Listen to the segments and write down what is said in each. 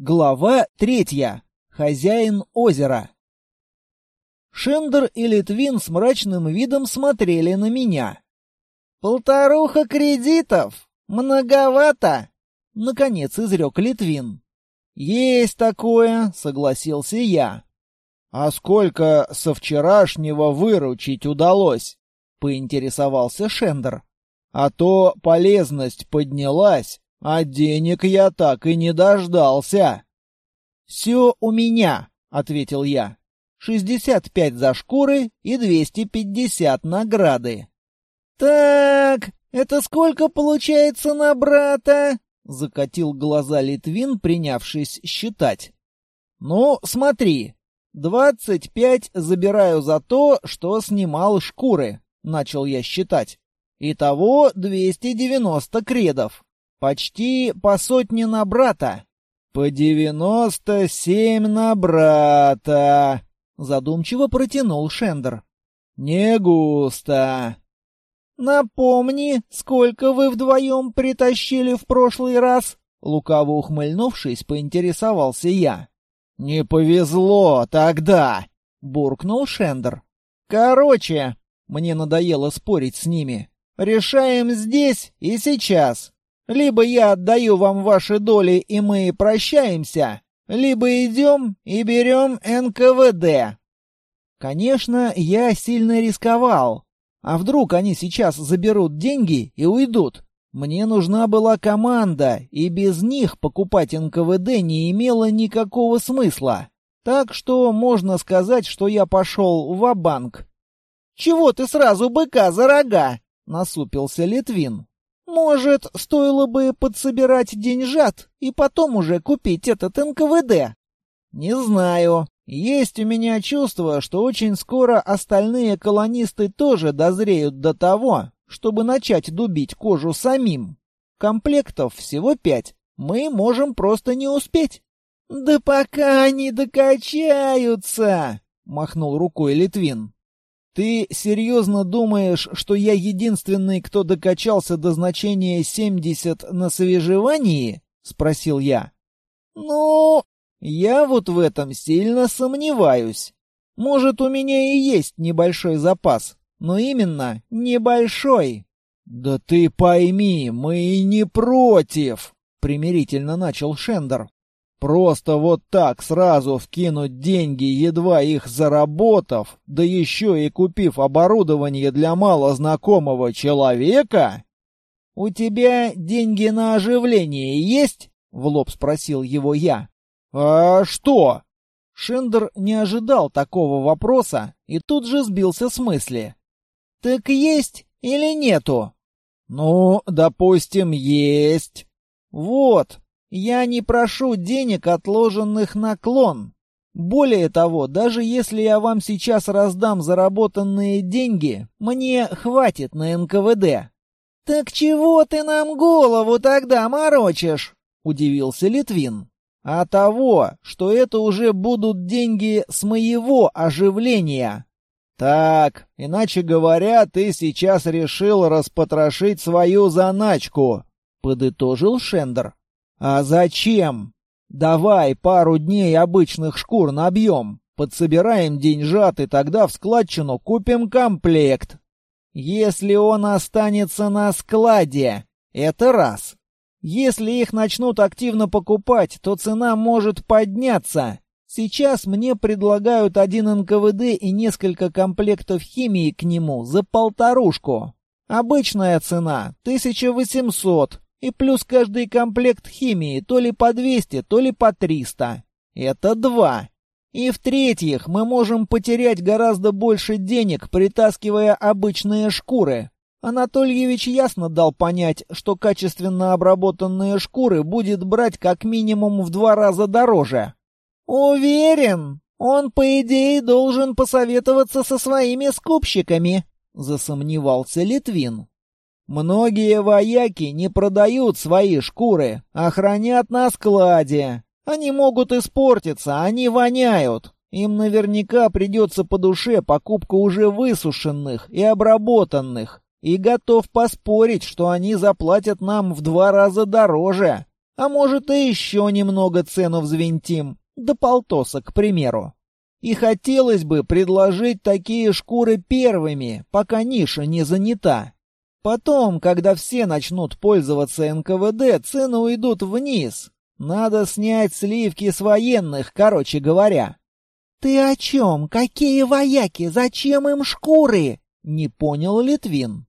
Глава третья. Хозяин озера. Шендер и Литвин с мрачным видом смотрели на меня. «Полторуха кредитов! Многовато!» — наконец изрек Литвин. «Есть такое», — согласился я. «А сколько со вчерашнего выручить удалось?» — поинтересовался Шендер. «А то полезность поднялась, а денег я так и не дождался». «Все у меня», — ответил я. «Шестьдесят пять за шкуры и двести пятьдесят награды». «Так, это сколько получается на брата?» — закатил глаза Литвин, принявшись считать. «Ну, смотри, двадцать пять забираю за то, что снимал шкуры», — начал я считать. «Итого двести девяносто кредов. Почти по сотне на брата». «По девяносто семь на брата», — задумчиво протянул Шендер. «Не густо». «Напомни, сколько вы вдвоем притащили в прошлый раз?» Лукаво ухмыльнувшись, поинтересовался я. «Не повезло тогда!» — буркнул Шендер. «Короче, мне надоело спорить с ними. Решаем здесь и сейчас. Либо я отдаю вам ваши доли, и мы прощаемся, либо идем и берем НКВД». Конечно, я сильно рисковал, а вдруг они сейчас заберут деньги и уйдут? Мне нужна была команда, и без них покупать НКВД не имело никакого смысла. Так что можно сказать, что я пошел в банк «Чего ты сразу быка за рога?» — насупился Литвин. «Может, стоило бы подсобирать деньжат и потом уже купить этот НКВД?» «Не знаю. Есть у меня чувство, что очень скоро остальные колонисты тоже дозреют до того, чтобы начать дубить кожу самим. Комплектов всего пять. Мы можем просто не успеть. «Да пока они докачаются!» — махнул рукой Литвин. «Ты серьезно думаешь, что я единственный, кто докачался до значения 70 на свежевании?» — спросил я. «Ну, я вот в этом сильно сомневаюсь. Может, у меня и есть небольшой запас, но именно небольшой. Да ты пойми, мы и не против, примирительно начал Шендер. Просто вот так сразу вкинуть деньги, едва их заработав, да еще и купив оборудование для малознакомого человека? «У тебя деньги на оживление есть?» — в лоб спросил его я. «А что?» Шендер не ожидал такого вопроса и тут же сбился с мысли. «Так есть или нету?» «Ну, допустим, есть». «Вот, я не прошу денег, отложенных на клон. Более того, даже если я вам сейчас раздам заработанные деньги, мне хватит на НКВД». «Так чего ты нам голову тогда морочишь?» — удивился Литвин а того, что это уже будут деньги с моего оживления. Так, иначе говоря, ты сейчас решил распотрошить свою заначку, подытожил Шендер. А зачем? Давай пару дней обычных шкур набьем, подсобираем деньжат и тогда в складчину купим комплект. Если он останется на складе, это раз. Если их начнут активно покупать, то цена может подняться. Сейчас мне предлагают один НКВД и несколько комплектов химии к нему за полторушку. Обычная цена — 1800, и плюс каждый комплект химии то ли по 200, то ли по 300. Это два. И в-третьих, мы можем потерять гораздо больше денег, притаскивая обычные шкуры. Анатольевич ясно дал понять, что качественно обработанные шкуры будет брать как минимум в два раза дороже. «Уверен, он, по идее, должен посоветоваться со своими скупщиками», — засомневался Литвин. «Многие вояки не продают свои шкуры, а хранят на складе. Они могут испортиться, они воняют. Им наверняка придется по душе покупка уже высушенных и обработанных, и готов поспорить, что они заплатят нам в два раза дороже. А может, и еще немного цену взвинтим, до полтоса, к примеру. И хотелось бы предложить такие шкуры первыми, пока ниша не занята. Потом, когда все начнут пользоваться НКВД, цены уйдут вниз. Надо снять сливки с военных, короче говоря. «Ты о чем? Какие вояки? Зачем им шкуры?» — не понял Литвин.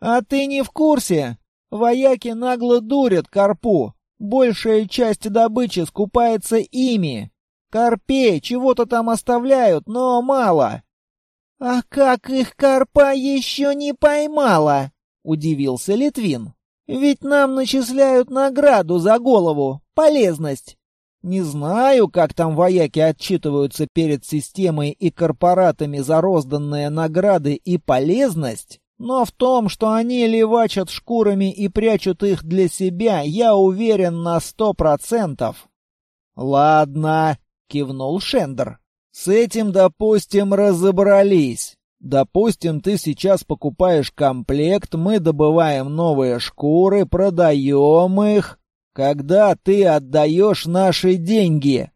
«А ты не в курсе? Вояки нагло дурят карпу. Большая часть добычи скупается ими. Карпей чего-то там оставляют, но мало». «А как их карпа еще не поймала?» — удивился Литвин. «Ведь нам начисляют награду за голову, полезность. Не знаю, как там вояки отчитываются перед системой и корпоратами за розданные награды и полезность, но в том, что они левачат шкурами и прячут их для себя, я уверен на сто процентов. «Ладно», — кивнул Шендер. «С этим, допустим, разобрались. Допустим, ты сейчас покупаешь комплект, мы добываем новые шкуры, продаем их, когда ты отдаешь наши деньги?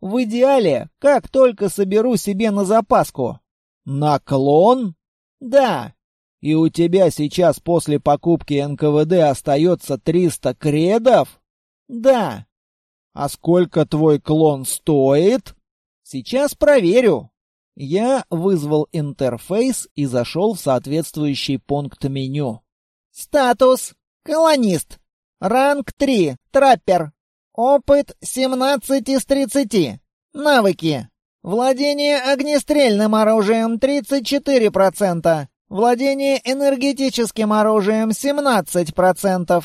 В идеале, как только соберу себе на запаску. Наклон? Да. И у тебя сейчас после покупки НКВД остается 300 кредов? Да. А сколько твой клон стоит? Сейчас проверю. Я вызвал интерфейс и зашел в соответствующий пункт меню. Статус. Колонист. Ранг 3. Траппер. Опыт 17 из 30. Навыки. Владение огнестрельным оружием 34%. Владение энергетическим оружием 17%.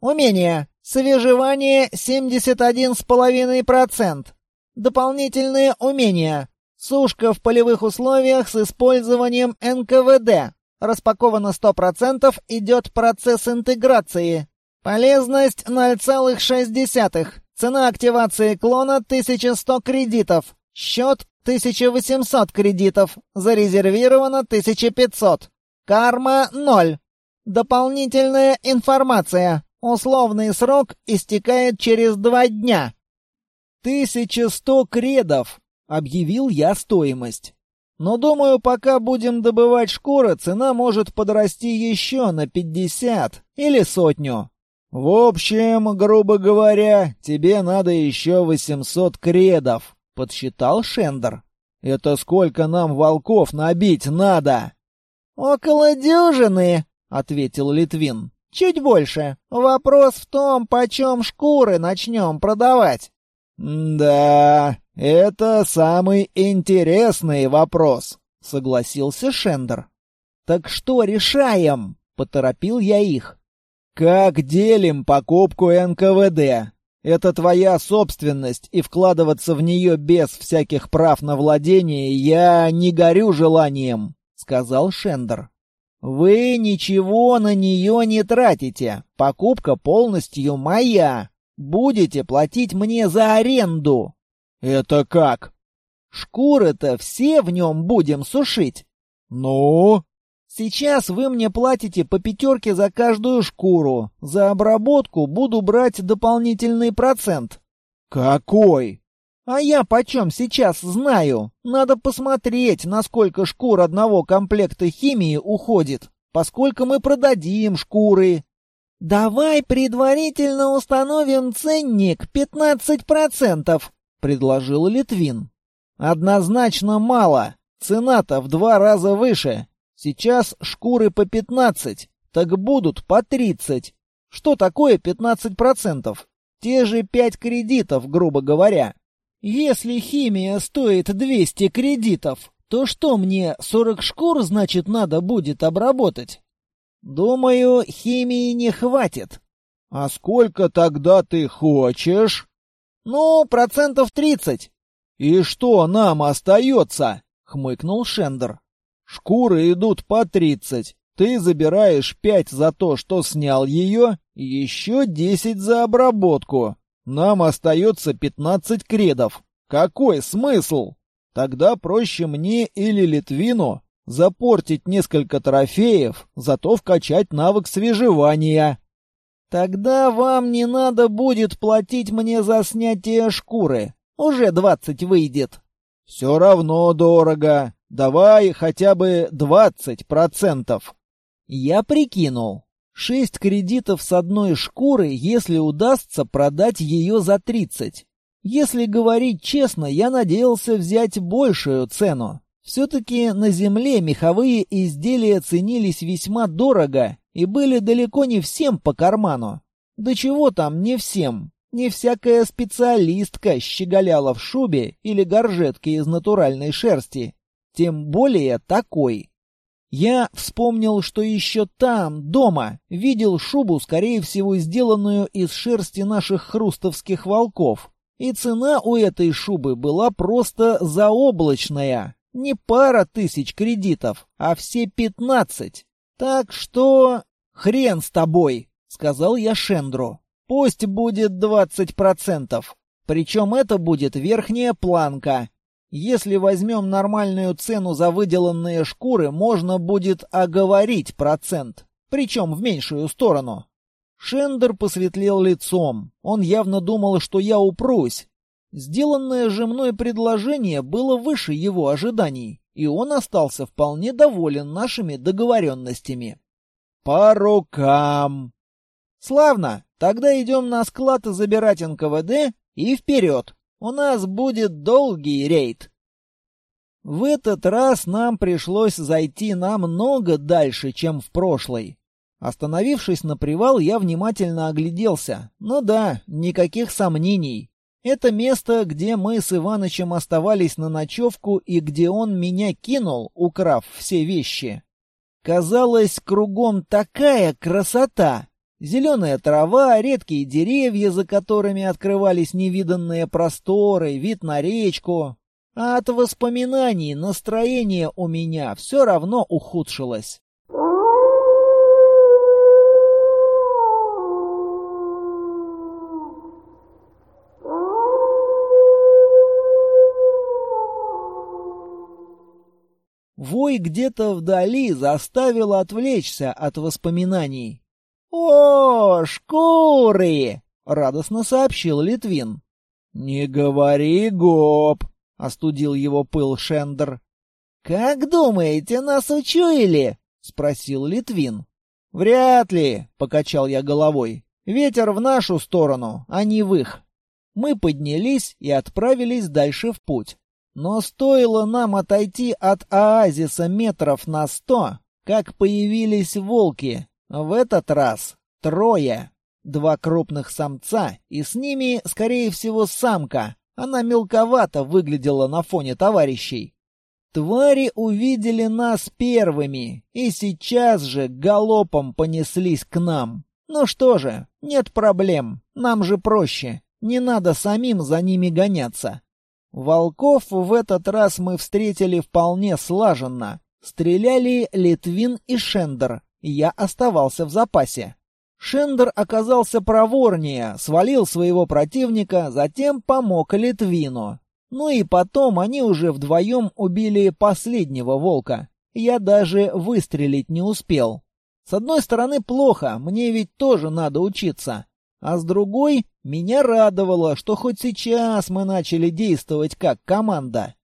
Умение. Свежевание 71,5%. Дополнительные умения. Сушка в полевых условиях с использованием НКВД. Распаковано 100%, идет процесс интеграции. Полезность 0,6. Цена активации клона 1100 кредитов. Счет 1800 кредитов. Зарезервировано 1500. Карма 0. Дополнительная информация. Условный срок истекает через два дня. 1100 кредов, объявил я стоимость. Но думаю, пока будем добывать шкуры, цена может подрасти еще на 50 или сотню. «В общем, грубо говоря, тебе надо еще восемьсот кредов», — подсчитал Шендер. «Это сколько нам волков набить надо?» «Около дюжины», — ответил Литвин. «Чуть больше. Вопрос в том, почем шкуры начнем продавать». «Да, это самый интересный вопрос», — согласился Шендер. «Так что решаем?» — поторопил я их. «Как делим покупку НКВД? Это твоя собственность, и вкладываться в нее без всяких прав на владение я не горю желанием», — сказал Шендер. «Вы ничего на нее не тратите. Покупка полностью моя. Будете платить мне за аренду». «Это как?» «Шкуры-то все в нем будем сушить». «Ну?» Сейчас вы мне платите по пятерке за каждую шкуру. За обработку буду брать дополнительный процент. Какой? А я почем сейчас знаю? Надо посмотреть, насколько шкур одного комплекта химии уходит, поскольку мы продадим шкуры. Давай предварительно установим ценник 15%, предложил Литвин. Однозначно мало. Цена-то в два раза выше. Сейчас шкуры по 15, так будут по 30. Что такое 15%? Те же 5 кредитов, грубо говоря. Если химия стоит 200 кредитов, то что мне 40 шкур, значит, надо будет обработать? Думаю, химии не хватит. А сколько тогда ты хочешь? Ну, процентов 30. И что нам остается? Хмыкнул Шендер. Шкуры идут по тридцать. Ты забираешь пять за то, что снял ее, и еще десять за обработку. Нам остается пятнадцать кредов. Какой смысл? Тогда проще мне или Литвину запортить несколько трофеев, зато вкачать навык свежевания. Тогда вам не надо будет платить мне за снятие шкуры. Уже двадцать выйдет. Все равно дорого. Давай хотя бы двадцать процентов. Я прикинул. Шесть кредитов с одной шкуры, если удастся продать ее за тридцать. Если говорить честно, я надеялся взять большую цену. Все-таки на земле меховые изделия ценились весьма дорого и были далеко не всем по карману. Да чего там не всем? Не всякая специалистка щеголяла в шубе или горжетке из натуральной шерсти. Тем более такой. Я вспомнил, что еще там, дома, видел шубу, скорее всего, сделанную из шерсти наших хрустовских волков. И цена у этой шубы была просто заоблачная. Не пара тысяч кредитов, а все пятнадцать. Так что... «Хрен с тобой!» — сказал я Шендру. «Пусть будет двадцать процентов. Причем это будет верхняя планка. Если возьмем нормальную цену за выделанные шкуры, можно будет оговорить процент, причем в меньшую сторону. Шендер посветлел лицом. Он явно думал, что я упрусь. Сделанное же мной предложение было выше его ожиданий, и он остался вполне доволен нашими договоренностями. «По рукам!» «Славно! Тогда идем на склад забирать НКВД и вперед!» У нас будет долгий рейд. В этот раз нам пришлось зайти намного дальше, чем в прошлый. Остановившись на привал, я внимательно огляделся. Ну да, никаких сомнений. Это место, где мы с Иванычем оставались на ночевку и где он меня кинул, украв все вещи. Казалось, кругом такая красота. Зеленая трава, редкие деревья, за которыми открывались невиданные просторы, вид на речку. А от воспоминаний настроение у меня все равно ухудшилось. Вой где-то вдали заставил отвлечься от воспоминаний. «О, шкуры!» — радостно сообщил Литвин. «Не говори, гоп!» — остудил его пыл Шендер. «Как думаете, нас учуяли?» — спросил Литвин. «Вряд ли», — покачал я головой. «Ветер в нашу сторону, а не в их». Мы поднялись и отправились дальше в путь. Но стоило нам отойти от оазиса метров на сто, как появились волки, в этот раз трое. Два крупных самца, и с ними, скорее всего, самка. Она мелковато выглядела на фоне товарищей. Твари увидели нас первыми, и сейчас же галопом понеслись к нам. Ну что же, нет проблем, нам же проще, не надо самим за ними гоняться. Волков в этот раз мы встретили вполне слаженно. Стреляли Литвин и Шендер, я оставался в запасе. Шендер оказался проворнее, свалил своего противника, затем помог Литвину. Ну и потом они уже вдвоем убили последнего волка. Я даже выстрелить не успел. С одной стороны, плохо, мне ведь тоже надо учиться. А с другой, меня радовало, что хоть сейчас мы начали действовать как команда.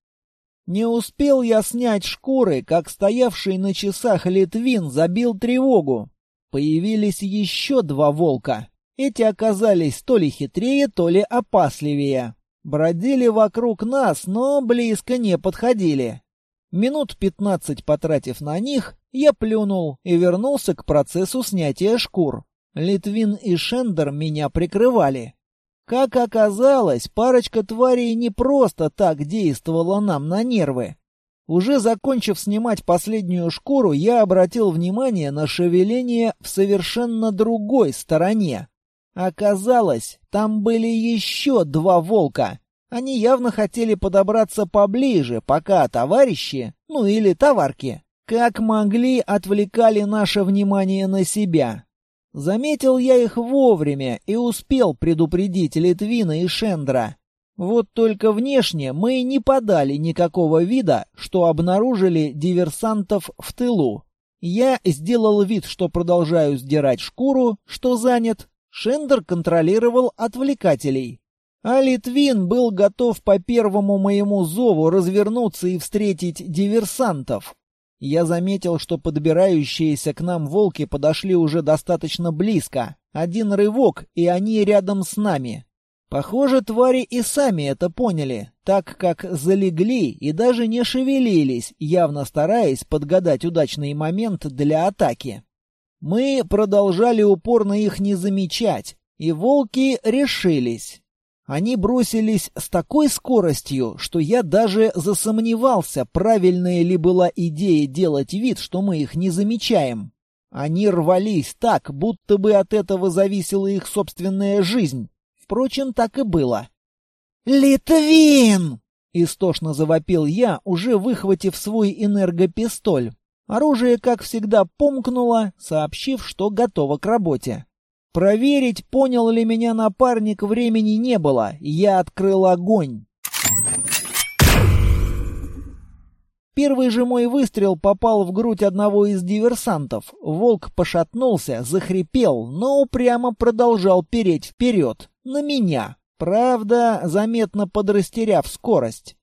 Не успел я снять шкуры, как стоявший на часах Литвин забил тревогу. Появились еще два волка. Эти оказались то ли хитрее, то ли опасливее. Бродили вокруг нас, но близко не подходили. Минут пятнадцать потратив на них, я плюнул и вернулся к процессу снятия шкур. Литвин и Шендер меня прикрывали. Как оказалось, парочка тварей не просто так действовала нам на нервы. Уже закончив снимать последнюю шкуру, я обратил внимание на шевеление в совершенно другой стороне. Оказалось, там были еще два волка. Они явно хотели подобраться поближе, пока товарищи, ну или товарки, как могли отвлекали наше внимание на себя. Заметил я их вовремя и успел предупредить Литвина и Шендра. Вот только внешне мы не подали никакого вида, что обнаружили диверсантов в тылу. Я сделал вид, что продолжаю сдирать шкуру, что занят, Шендер контролировал отвлекателей. А Литвин был готов по первому моему зову развернуться и встретить диверсантов. Я заметил, что подбирающиеся к нам волки подошли уже достаточно близко. Один рывок, и они рядом с нами. Похоже, твари и сами это поняли, так как залегли и даже не шевелились, явно стараясь подгадать удачный момент для атаки. Мы продолжали упорно их не замечать, и волки решились. Они бросились с такой скоростью, что я даже засомневался, правильная ли была идея делать вид, что мы их не замечаем. Они рвались так, будто бы от этого зависела их собственная жизнь. Впрочем, так и было. «Литвин!» — истошно завопил я, уже выхватив свой энергопистоль. Оружие, как всегда, помкнуло, сообщив, что готово к работе. Проверить, понял ли меня напарник, времени не было. Я открыл огонь. Первый же мой выстрел попал в грудь одного из диверсантов. Волк пошатнулся, захрипел, но упрямо продолжал переть вперед. На меня. Правда, заметно подрастеряв скорость.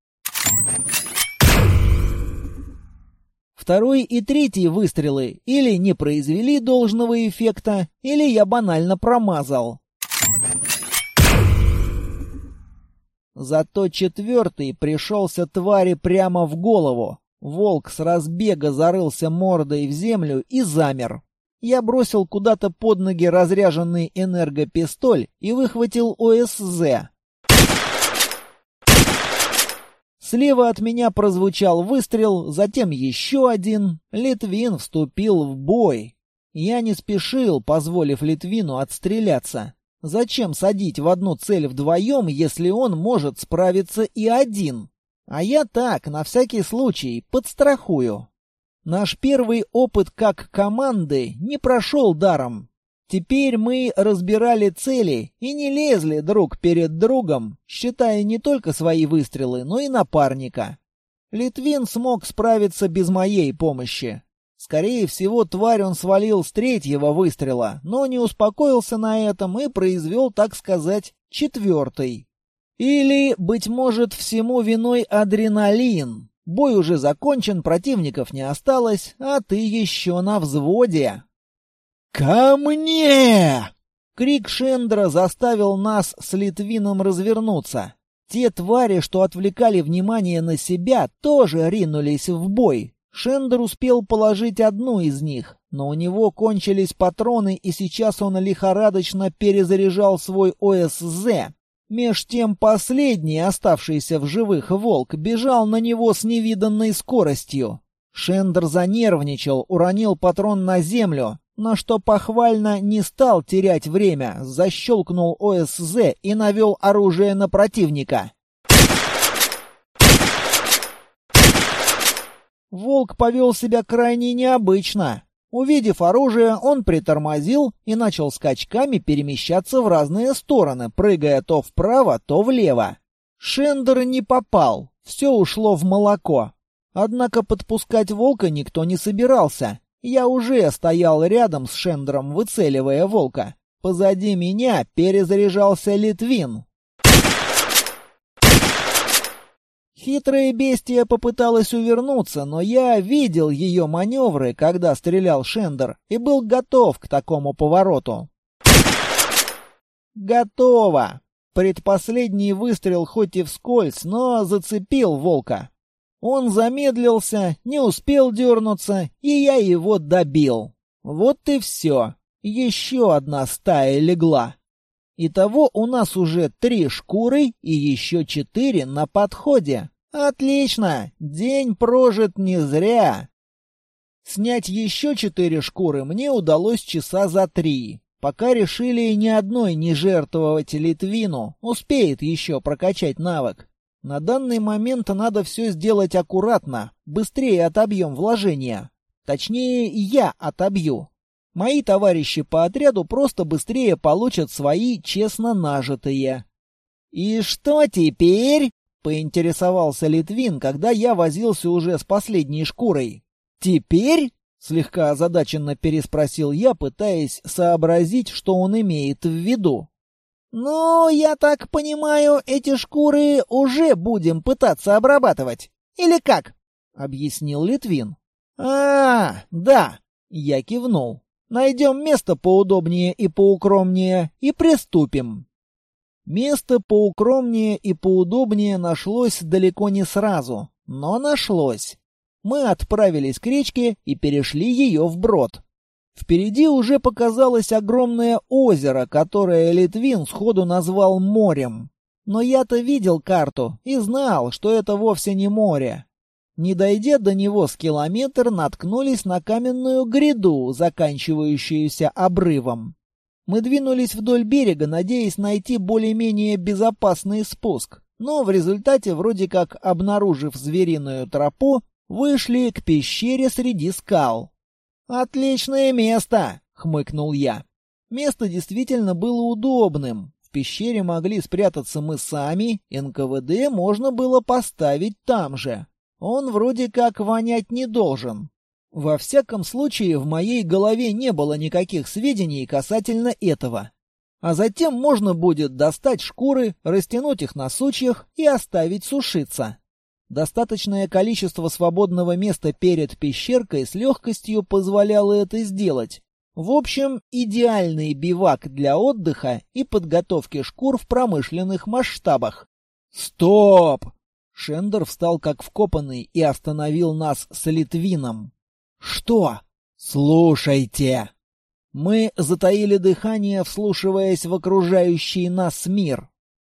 Второй и третий выстрелы или не произвели должного эффекта, или я банально промазал. Зато четвертый пришелся твари прямо в голову. Волк с разбега зарылся мордой в землю и замер. Я бросил куда-то под ноги разряженный энергопистоль и выхватил ОСЗ. Слева от меня прозвучал выстрел, затем еще один. Литвин вступил в бой. Я не спешил, позволив Литвину отстреляться. Зачем садить в одну цель вдвоем, если он может справиться и один? А я так, на всякий случай, подстрахую. Наш первый опыт как команды не прошел даром. Теперь мы разбирали цели и не лезли друг перед другом, считая не только свои выстрелы, но и напарника. Литвин смог справиться без моей помощи. Скорее всего, тварь он свалил с третьего выстрела, но не успокоился на этом и произвел, так сказать, четвертый. Или, быть может, всему виной адреналин. Бой уже закончен, противников не осталось, а ты еще на взводе. «Ко мне!» Крик Шендра заставил нас с Литвином развернуться. Те твари, что отвлекали внимание на себя, тоже ринулись в бой. Шендер успел положить одну из них, но у него кончились патроны, и сейчас он лихорадочно перезаряжал свой ОСЗ. Меж тем последний, оставшийся в живых волк, бежал на него с невиданной скоростью. Шендер занервничал, уронил патрон на землю, на что похвально не стал терять время, защелкнул ОСЗ и навел оружие на противника. Волк повел себя крайне необычно. Увидев оружие, он притормозил и начал скачками перемещаться в разные стороны, прыгая то вправо, то влево. Шендер не попал, все ушло в молоко. Однако подпускать волка никто не собирался. Я уже стоял рядом с Шендером, выцеливая волка. Позади меня перезаряжался Литвин. Хитрая бестия попыталась увернуться, но я видел ее маневры, когда стрелял Шендер, и был готов к такому повороту. Готово! Предпоследний выстрел хоть и вскользь, но зацепил волка. Он замедлился, не успел дернуться, и я его добил. Вот и все. Еще одна стая легла. Итого у нас уже три шкуры и еще четыре на подходе. Отлично! День прожит не зря. Снять еще четыре шкуры мне удалось часа за три. Пока решили ни одной не жертвовать Литвину, успеет еще прокачать навык. На данный момент надо все сделать аккуратно, быстрее отобьем вложения. Точнее, я отобью. Мои товарищи по отряду просто быстрее получат свои честно нажитые. «И что теперь?» — поинтересовался Литвин, когда я возился уже с последней шкурой. «Теперь?» Слегка озадаченно переспросил я, пытаясь сообразить, что он имеет в виду. «Ну, я так понимаю, эти шкуры уже будем пытаться обрабатывать. Или как?» — объяснил Литвин. «А, да!» — я кивнул. «Найдем место поудобнее и поукромнее и приступим». Место поукромнее и поудобнее нашлось далеко не сразу, но нашлось. Мы отправились к речке и перешли ее вброд. Впереди уже показалось огромное озеро, которое Литвин сходу назвал морем. Но я-то видел карту и знал, что это вовсе не море. Не дойдя до него с километр, наткнулись на каменную гряду, заканчивающуюся обрывом. Мы двинулись вдоль берега, надеясь найти более-менее безопасный спуск, но в результате, вроде как обнаружив звериную тропу, вышли к пещере среди скал. «Отличное место!» — хмыкнул я. Место действительно было удобным. В пещере могли спрятаться мы сами, НКВД можно было поставить там же. Он вроде как вонять не должен. Во всяком случае, в моей голове не было никаких сведений касательно этого. А затем можно будет достать шкуры, растянуть их на сучьях и оставить сушиться. Достаточное количество свободного места перед пещеркой с легкостью позволяло это сделать. В общем, идеальный бивак для отдыха и подготовки шкур в промышленных масштабах. «Стоп!» Шендер встал как вкопанный и остановил нас с Литвином. «Что?» «Слушайте!» Мы затаили дыхание, вслушиваясь в окружающий нас мир.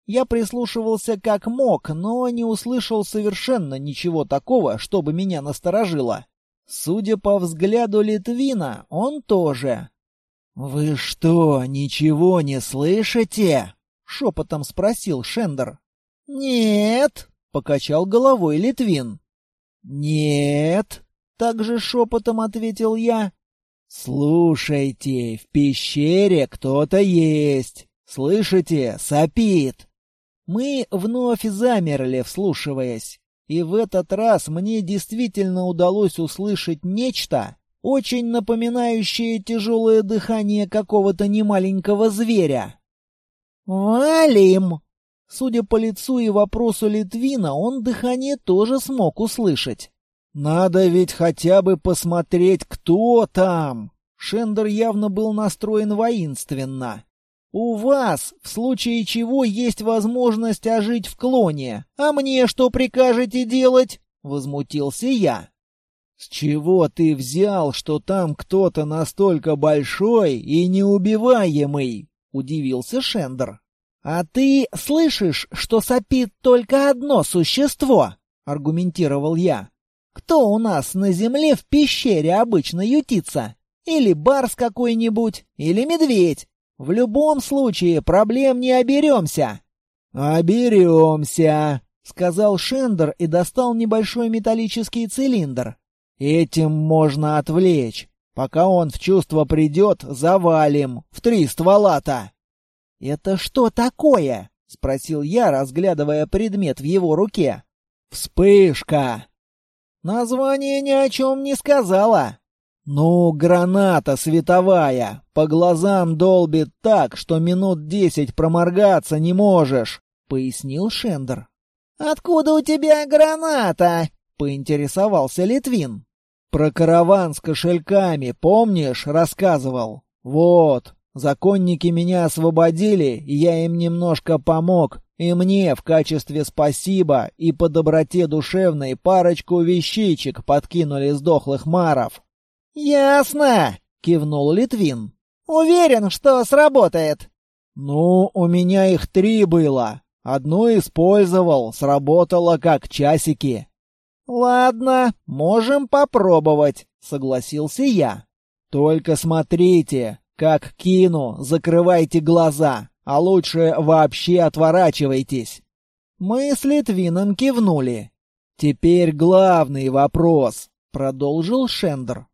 Я прислушивался как мог, но не услышал совершенно ничего такого, чтобы меня насторожило. Судя по взгляду Литвина, он тоже. «Вы что, ничего не слышите?» — шепотом спросил Шендер. «Нет», — покачал головой Литвин. «Нет», — также шепотом ответил я. «Слушайте, в пещере кто-то есть. Слышите, сопит». Мы вновь замерли, вслушиваясь. И в этот раз мне действительно удалось услышать нечто, очень напоминающее тяжелое дыхание какого-то немаленького зверя. «Валим!» Судя по лицу и вопросу Литвина, он дыхание тоже смог услышать. «Надо ведь хотя бы посмотреть, кто там!» Шендер явно был настроен воинственно. У вас, в случае чего, есть возможность ожить в клоне. А мне что прикажете делать? Возмутился я. С чего ты взял, что там кто-то настолько большой и неубиваемый? Удивился Шендер. А ты слышишь, что сопит только одно существо? Аргументировал я. Кто у нас на земле в пещере обычно ютится? Или барс какой-нибудь, или медведь. В любом случае проблем не оберемся. Оберемся, сказал Шендер и достал небольшой металлический цилиндр. Этим можно отвлечь. Пока он в чувство придет, завалим. В три ствола-то. Это что такое? спросил я, разглядывая предмет в его руке. Вспышка. Название ни о чем не сказала. «Ну, граната световая! По глазам долбит так, что минут десять проморгаться не можешь!» — пояснил Шендер. «Откуда у тебя граната?» — поинтересовался Литвин. «Про караван с кошельками, помнишь, рассказывал? Вот, законники меня освободили, я им немножко помог, и мне в качестве спасибо и по доброте душевной парочку вещичек подкинули сдохлых маров». «Ясно!» — кивнул Литвин. «Уверен, что сработает». «Ну, у меня их три было. Одну использовал, сработало как часики». «Ладно, можем попробовать», — согласился я. «Только смотрите, как кину, закрывайте глаза, а лучше вообще отворачивайтесь». Мы с Литвином кивнули. «Теперь главный вопрос», — продолжил Шендер.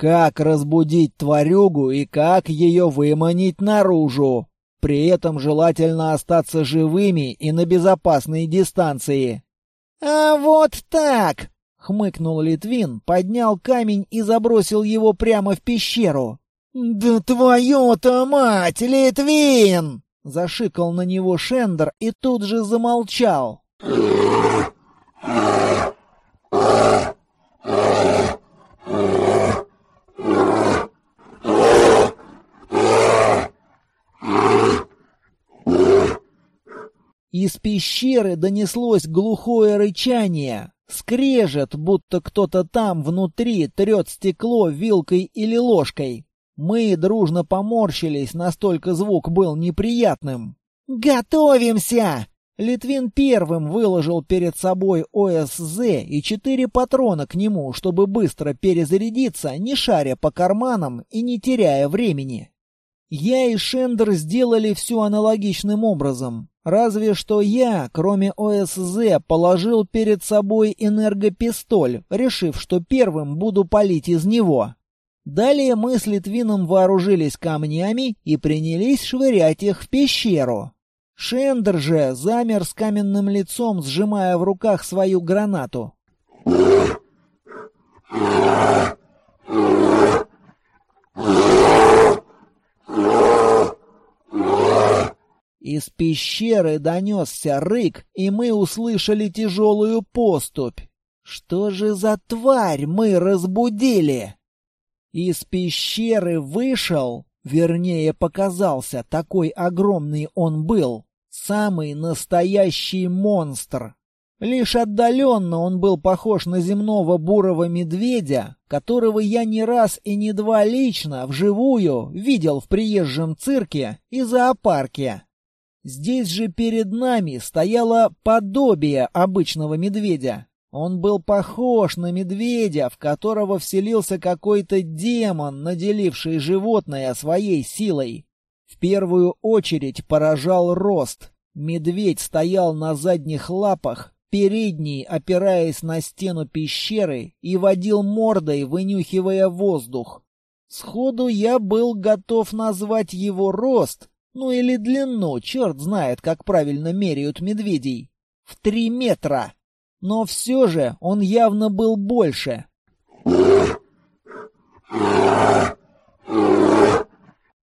Как разбудить тварюгу и как ее выманить наружу? При этом желательно остаться живыми и на безопасной дистанции. «А вот так!» — хмыкнул Литвин, поднял камень и забросил его прямо в пещеру. «Да твою-то мать, Литвин!» Зашикал на него Шендер и тут же замолчал. Из пещеры донеслось глухое рычание. Скрежет, будто кто-то там внутри трет стекло вилкой или ложкой. Мы дружно поморщились, настолько звук был неприятным. «Готовимся!» Литвин первым выложил перед собой ОСЗ и четыре патрона к нему, чтобы быстро перезарядиться, не шаря по карманам и не теряя времени. Я и Шендер сделали все аналогичным образом. Разве что я, кроме ОСЗ, положил перед собой энергопистоль, решив, что первым буду палить из него. Далее мы с Литвином вооружились камнями и принялись швырять их в пещеру. Шендер же замер с каменным лицом, сжимая в руках свою гранату. Из пещеры донесся рык, и мы услышали тяжелую поступь. Что же за тварь мы разбудили? Из пещеры вышел, вернее показался, такой огромный он был, самый настоящий монстр. Лишь отдаленно он был похож на земного бурого медведя, которого я не раз и не два лично, вживую, видел в приезжем цирке и зоопарке. Здесь же перед нами стояло подобие обычного медведя. Он был похож на медведя, в которого вселился какой-то демон, наделивший животное своей силой. В первую очередь поражал рост. Медведь стоял на задних лапах, передний, опираясь на стену пещеры, и водил мордой, вынюхивая воздух. Сходу я был готов назвать его рост ну или длину, черт знает, как правильно меряют медведей. В три метра. Но все же он явно был больше.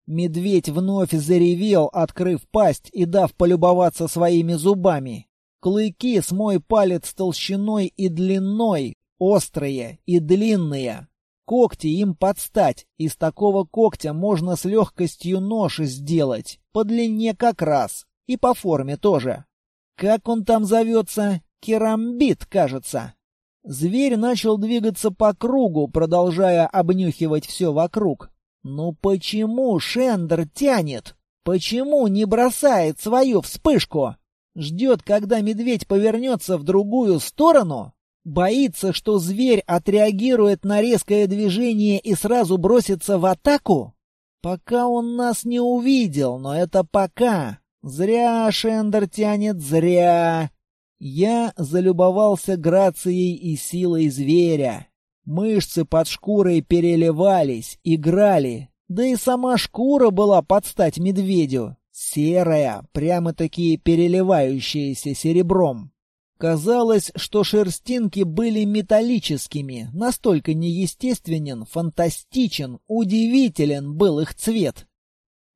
Медведь вновь заревел, открыв пасть и дав полюбоваться своими зубами. Клыки с мой палец толщиной и длиной, острые и длинные. Когти им подстать. Из такого когтя можно с легкостью нож сделать. По длине как раз. И по форме тоже. Как он там зовется? Керамбит, кажется. Зверь начал двигаться по кругу, продолжая обнюхивать все вокруг. Ну почему Шендер тянет? Почему не бросает свою вспышку? Ждет, когда медведь повернется в другую сторону? Боится, что зверь отреагирует на резкое движение и сразу бросится в атаку? Пока он нас не увидел, но это пока. Зря Шендер тянет, зря. Я залюбовался грацией и силой зверя. Мышцы под шкурой переливались, играли. Да и сама шкура была под стать медведю. Серая, прямо-таки переливающаяся серебром. Казалось, что шерстинки были металлическими, настолько неестественен, фантастичен, удивителен был их цвет.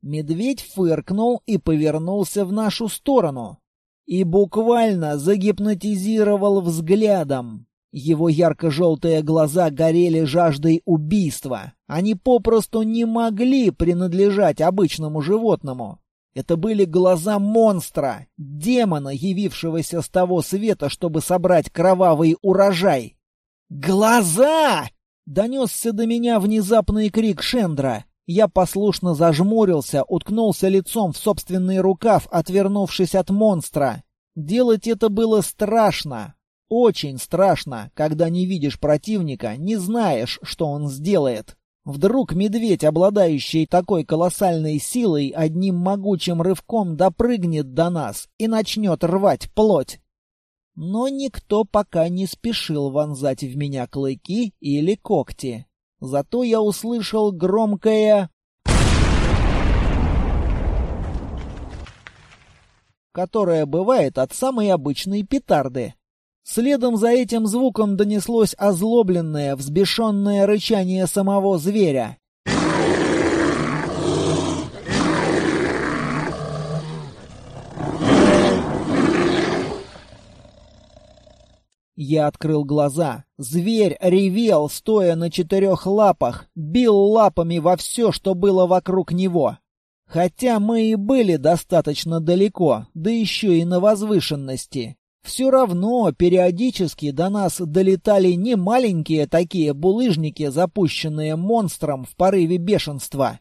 Медведь фыркнул и повернулся в нашу сторону. И буквально загипнотизировал взглядом. Его ярко-желтые глаза горели жаждой убийства. Они попросту не могли принадлежать обычному животному. Это были глаза монстра, демона, явившегося с того света, чтобы собрать кровавый урожай. «Глаза!» — донесся до меня внезапный крик Шендра. Я послушно зажмурился, уткнулся лицом в собственный рукав, отвернувшись от монстра. Делать это было страшно. Очень страшно, когда не видишь противника, не знаешь, что он сделает. Вдруг медведь, обладающий такой колоссальной силой, одним могучим рывком допрыгнет до нас и начнет рвать плоть. Но никто пока не спешил вонзать в меня клыки или когти. Зато я услышал громкое которое бывает от самой обычной петарды. Следом за этим звуком донеслось озлобленное, взбешенное рычание самого зверя. Я открыл глаза. Зверь ревел, стоя на четырех лапах, бил лапами во все, что было вокруг него. Хотя мы и были достаточно далеко, да еще и на возвышенности. Все равно периодически до нас долетали не маленькие такие булыжники, запущенные монстром в порыве бешенства.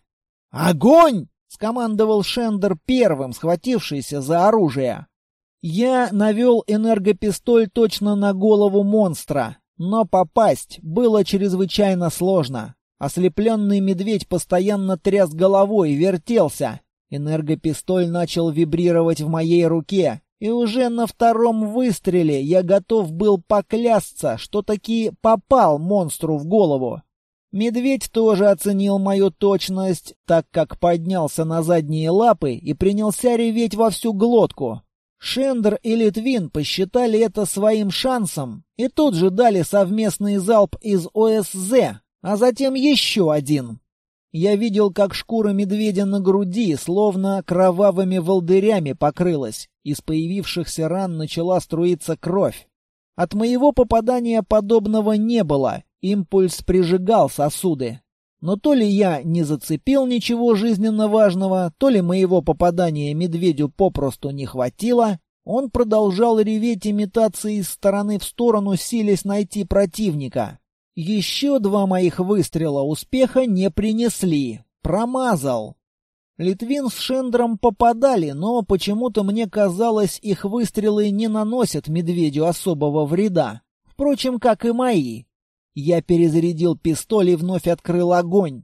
«Огонь!» — скомандовал Шендер первым, схватившийся за оружие. Я навел энергопистоль точно на голову монстра, но попасть было чрезвычайно сложно. Ослепленный медведь постоянно тряс головой вертелся. Энергопистоль начал вибрировать в моей руке, и уже на втором выстреле я готов был поклясться, что таки попал монстру в голову. Медведь тоже оценил мою точность, так как поднялся на задние лапы и принялся реветь во всю глотку. Шендер и Литвин посчитали это своим шансом и тут же дали совместный залп из ОСЗ, а затем еще один. Я видел, как шкура медведя на груди словно кровавыми волдырями покрылась. Из появившихся ран начала струиться кровь. От моего попадания подобного не было. Импульс прижигал сосуды. Но то ли я не зацепил ничего жизненно важного, то ли моего попадания медведю попросту не хватило, он продолжал реветь и метаться из стороны в сторону, силясь найти противника. Еще два моих выстрела успеха не принесли. Промазал. Литвин с Шендром попадали, но почему-то мне казалось, их выстрелы не наносят медведю особого вреда. Впрочем, как и мои. Я перезарядил пистоль и вновь открыл огонь.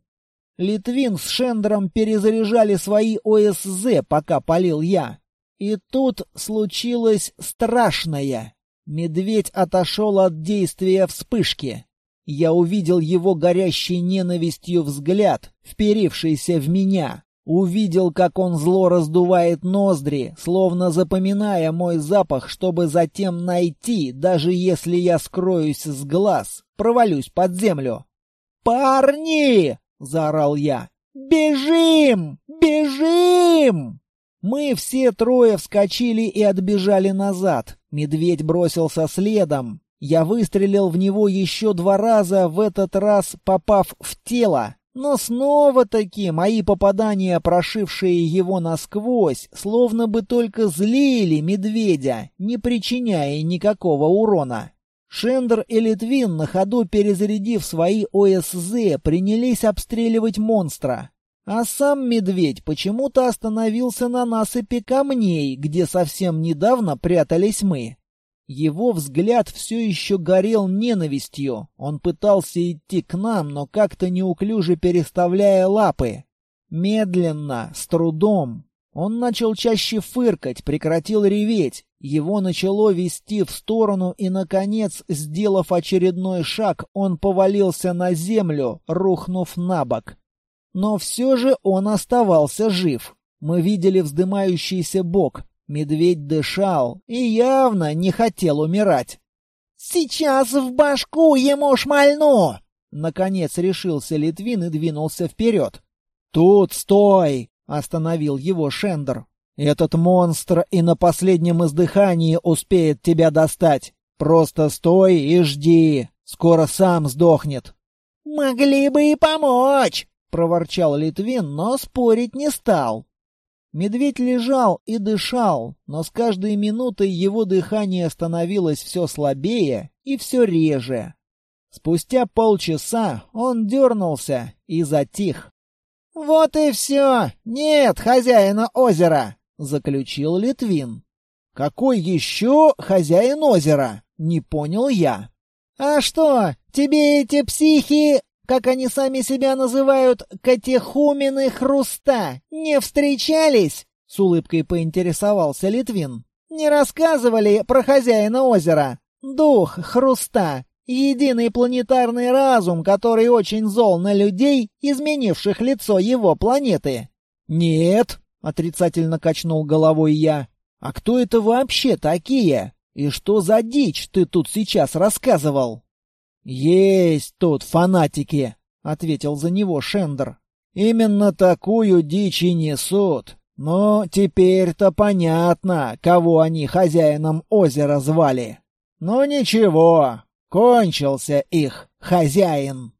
Литвин с Шендром перезаряжали свои ОСЗ, пока полил я. И тут случилось страшное. Медведь отошел от действия вспышки. Я увидел его горящий ненавистью взгляд, вперившийся в меня. Увидел, как он зло раздувает ноздри, словно запоминая мой запах, чтобы затем найти, даже если я скроюсь с глаз, провалюсь под землю. «Парни!» — заорал я. «Бежим! Бежим!» Мы все трое вскочили и отбежали назад. Медведь бросился следом. Я выстрелил в него еще два раза, в этот раз попав в тело. Но снова-таки мои попадания, прошившие его насквозь, словно бы только злили медведя, не причиняя никакого урона. Шендер и Литвин, на ходу перезарядив свои ОСЗ, принялись обстреливать монстра. А сам медведь почему-то остановился на насыпи камней, где совсем недавно прятались мы. Его взгляд все еще горел ненавистью. Он пытался идти к нам, но как-то неуклюже переставляя лапы. Медленно, с трудом. Он начал чаще фыркать, прекратил реветь. Его начало вести в сторону, и, наконец, сделав очередной шаг, он повалился на землю, рухнув на бок. Но все же он оставался жив. Мы видели вздымающийся бок, Медведь дышал и явно не хотел умирать. «Сейчас в башку ему шмальну!» Наконец решился Литвин и двинулся вперед. «Тут стой!» — остановил его Шендер. «Этот монстр и на последнем издыхании успеет тебя достать. Просто стой и жди. Скоро сам сдохнет». «Могли бы и помочь!» — проворчал Литвин, но спорить не стал. Медведь лежал и дышал, но с каждой минутой его дыхание становилось все слабее и все реже. Спустя полчаса он дернулся и затих. «Вот и все! Нет хозяина озера!» — заключил Литвин. «Какой еще хозяин озера?» — не понял я. «А что, тебе эти психи как они сами себя называют, катехумены хруста, не встречались?» — с улыбкой поинтересовался Литвин. «Не рассказывали про хозяина озера? Дух хруста, единый планетарный разум, который очень зол на людей, изменивших лицо его планеты». «Нет», — отрицательно качнул головой я. «А кто это вообще такие? И что за дичь ты тут сейчас рассказывал? Есть тут фанатики, ответил за него Шендер. Именно такую дичь и несут. Но теперь-то понятно, кого они хозяином озера звали. Но ничего, кончился их хозяин.